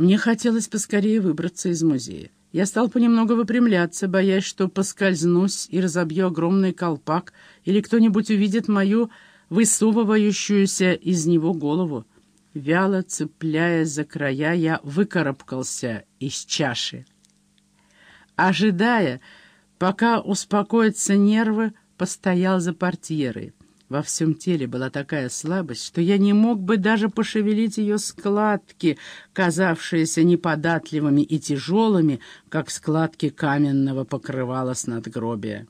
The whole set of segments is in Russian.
Мне хотелось поскорее выбраться из музея. Я стал понемногу выпрямляться, боясь, что поскользнусь и разобью огромный колпак, или кто-нибудь увидит мою высовывающуюся из него голову. Вяло цепляясь за края, я выкарабкался из чаши. Ожидая, пока успокоятся нервы, постоял за портьерой. Во всем теле была такая слабость, что я не мог бы даже пошевелить ее складки, казавшиеся неподатливыми и тяжелыми, как складки каменного покрывала с надгробия.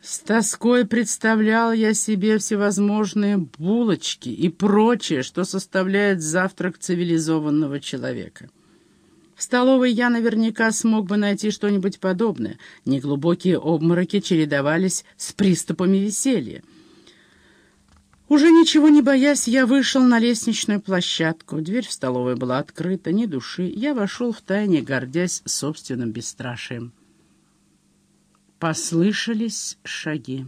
С тоской представлял я себе всевозможные булочки и прочее, что составляет завтрак цивилизованного человека. В столовой я наверняка смог бы найти что-нибудь подобное. Неглубокие обмороки чередовались с приступами веселья. Уже ничего не боясь, я вышел на лестничную площадку. Дверь в столовой была открыта, ни души. Я вошел в тайне, гордясь собственным бесстрашием. Послышались шаги.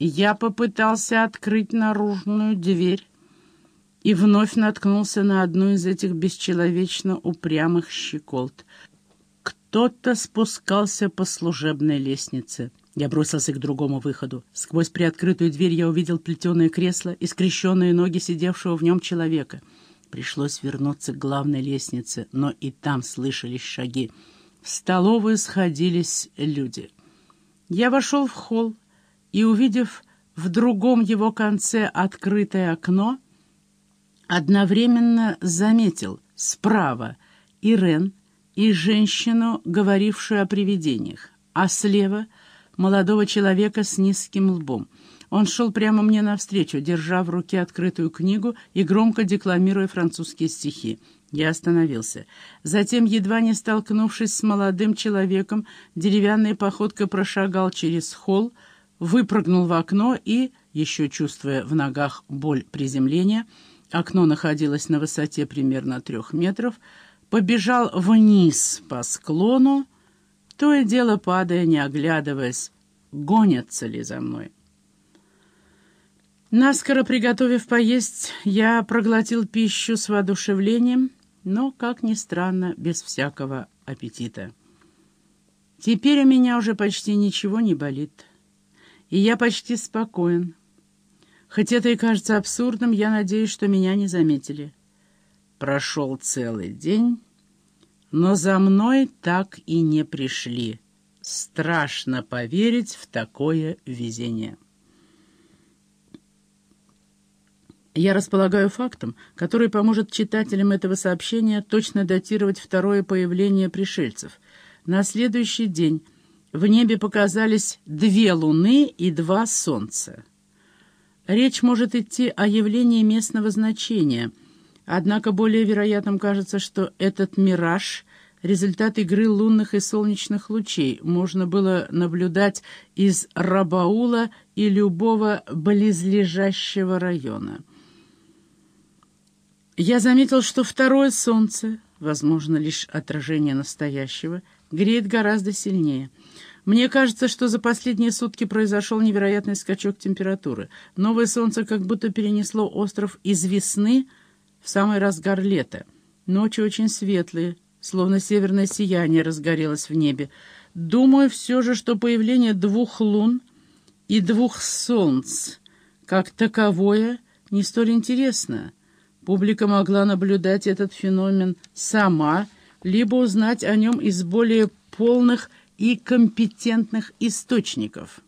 Я попытался открыть наружную дверь и вновь наткнулся на одну из этих бесчеловечно упрямых щеколд. Кто-то спускался по служебной лестнице. Я бросился к другому выходу. Сквозь приоткрытую дверь я увидел плетеное кресло и скрещенные ноги сидевшего в нем человека. Пришлось вернуться к главной лестнице, но и там слышались шаги. В столовую сходились люди. Я вошел в холл и, увидев в другом его конце открытое окно, одновременно заметил справа Ирен и женщину, говорившую о привидениях, а слева — молодого человека с низким лбом. Он шел прямо мне навстречу, держа в руке открытую книгу и громко декламируя французские стихи. Я остановился. Затем, едва не столкнувшись с молодым человеком, деревянной походкой прошагал через холл, выпрыгнул в окно и, еще чувствуя в ногах боль приземления, окно находилось на высоте примерно трех метров, побежал вниз по склону, то и дело падая, не оглядываясь, гонятся ли за мной. Наскоро приготовив поесть, я проглотил пищу с воодушевлением, но, как ни странно, без всякого аппетита. Теперь у меня уже почти ничего не болит, и я почти спокоен. Хоть это и кажется абсурдным, я надеюсь, что меня не заметили. Прошел целый день... Но за мной так и не пришли. Страшно поверить в такое везение. Я располагаю фактом, который поможет читателям этого сообщения точно датировать второе появление пришельцев. На следующий день в небе показались две луны и два солнца. Речь может идти о явлении местного значения – Однако более вероятным кажется, что этот мираж — результат игры лунных и солнечных лучей. Можно было наблюдать из Рабаула и любого близлежащего района. Я заметил, что второе солнце, возможно, лишь отражение настоящего, греет гораздо сильнее. Мне кажется, что за последние сутки произошел невероятный скачок температуры. Новое солнце как будто перенесло остров из весны — в самый разгар лета. Ночи очень светлые, словно северное сияние разгорелось в небе. Думаю все же, что появление двух лун и двух солнц как таковое не столь интересно. Публика могла наблюдать этот феномен сама, либо узнать о нем из более полных и компетентных источников.